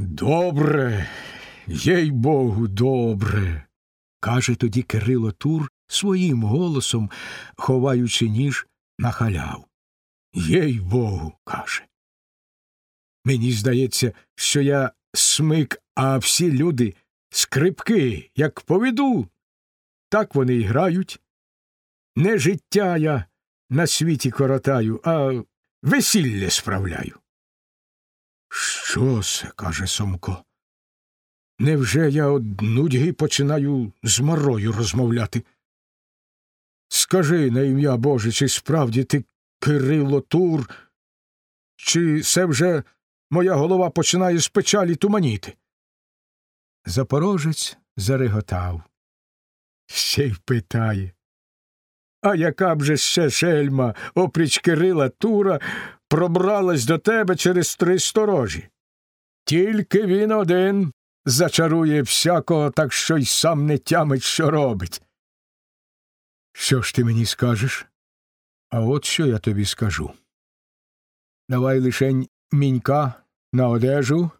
Добре, їй богу, добре, каже тоді Кирило Тур своїм голосом, ховаючи ніж на халяв. Їй богу, каже. Мені здається, що я смик, а всі люди скрипки, як поведу, так вони й грають. Не життя я на світі коротаю, а весілля справляю. Що це? каже Сомко. Невже я од нудьги починаю з марою розмовляти? Скажи на ім'я Боже, чи справді ти Кирило Тур, чи це вже моя голова починає з печалі туманіти? Запорожець зареготав. Ще й питає. А яка б же ще шельма, опріч Кирила Тура, пробралась до тебе через три сторожі? Тільки він один зачарує всякого, так що й сам не тямить, що робить. Що ж ти мені скажеш? А от що я тобі скажу. Давай лишень мінька на одежу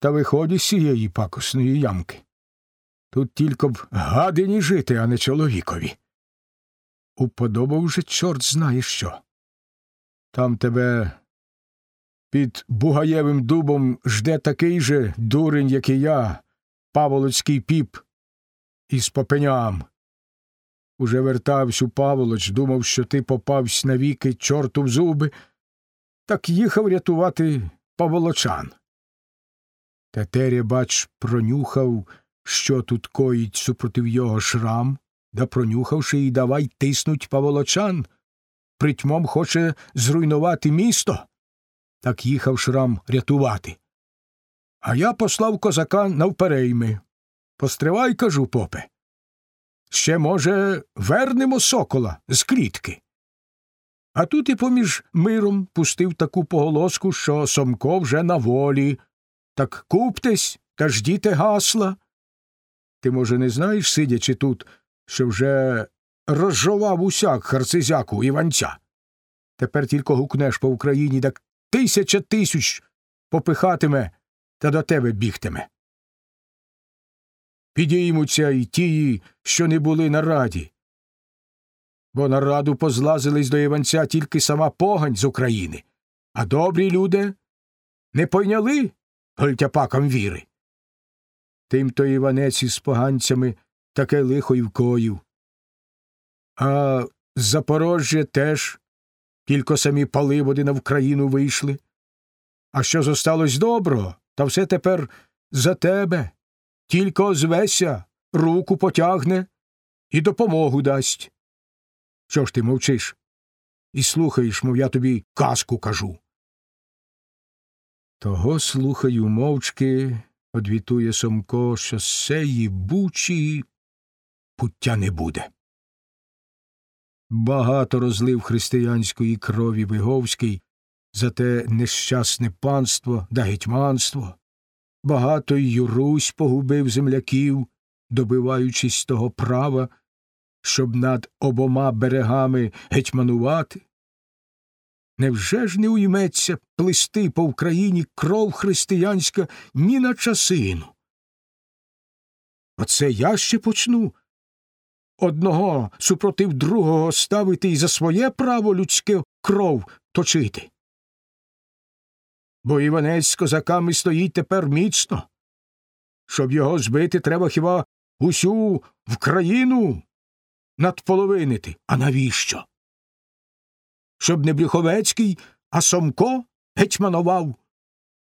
та виходь з цієї пакосної ямки. Тут тільки б гадині жити, а не чоловікові. Уподобав же чорт знає що. Там тебе під Бугаєвим дубом жде такий же дурень, як і я, паволоцький піп із попеням. Уже вертавсь у Паволоч, думав, що ти попавсь навіки чорту в зуби, так їхав рятувати паволочан. Тетеря, бач, пронюхав, що тут коїть супротив його шрам, да пронюхавши і давай тиснуть паволочан. Притьмом хоче зруйнувати місто. Так їхав шрам рятувати. А я послав козака навперейми. Постривай, кажу, попе. Ще, може, вернемо сокола з клітки. А тут і поміж миром пустив таку поголоску, що Сомко вже на волі. Так куптесь та ждіте гасла. Ти, може, не знаєш, сидячи тут, що вже розжовав усяк харцизяку Іванця. Тепер тільки гукнеш по Україні, так тисяча тисяч попихатиме та до тебе бігтиме. Підіймуться й ті, що не були на раді. Бо на раду позлазились до Іванця тільки сама погань з України, а добрі люди не пойняли гольтяпакам віри. Тим то Іванець із поганцями таке лихо й вкоїв. А Запорожжя теж тільки самі паливоди на Вкраїну вийшли. А що зосталось доброго, та все тепер за тебе. Тільки озвеся, руку потягне і допомогу дасть. Що ж ти мовчиш? І слухаєш, мов я тобі казку кажу. Того слухаю мовчки, одвітує Сомко, що сеї бучі пуття не буде. Багато розлив християнської крові Виговський за те нещасне панство да гетьманство, багато й Юрусь погубив земляків, добиваючись того права, щоб над обома берегами гетьманувати. Невже ж не уйметься плисти по Україні кров християнська ні на часину? Оце я ще почну одного супротив другого ставити і за своє право людське кров точити. Бо Іванець з козаками стоїть тепер міцно. Щоб його збити, треба хіба усю в країну надполовинити. А навіщо? Щоб не Брюховецький, а Сомко гетьманував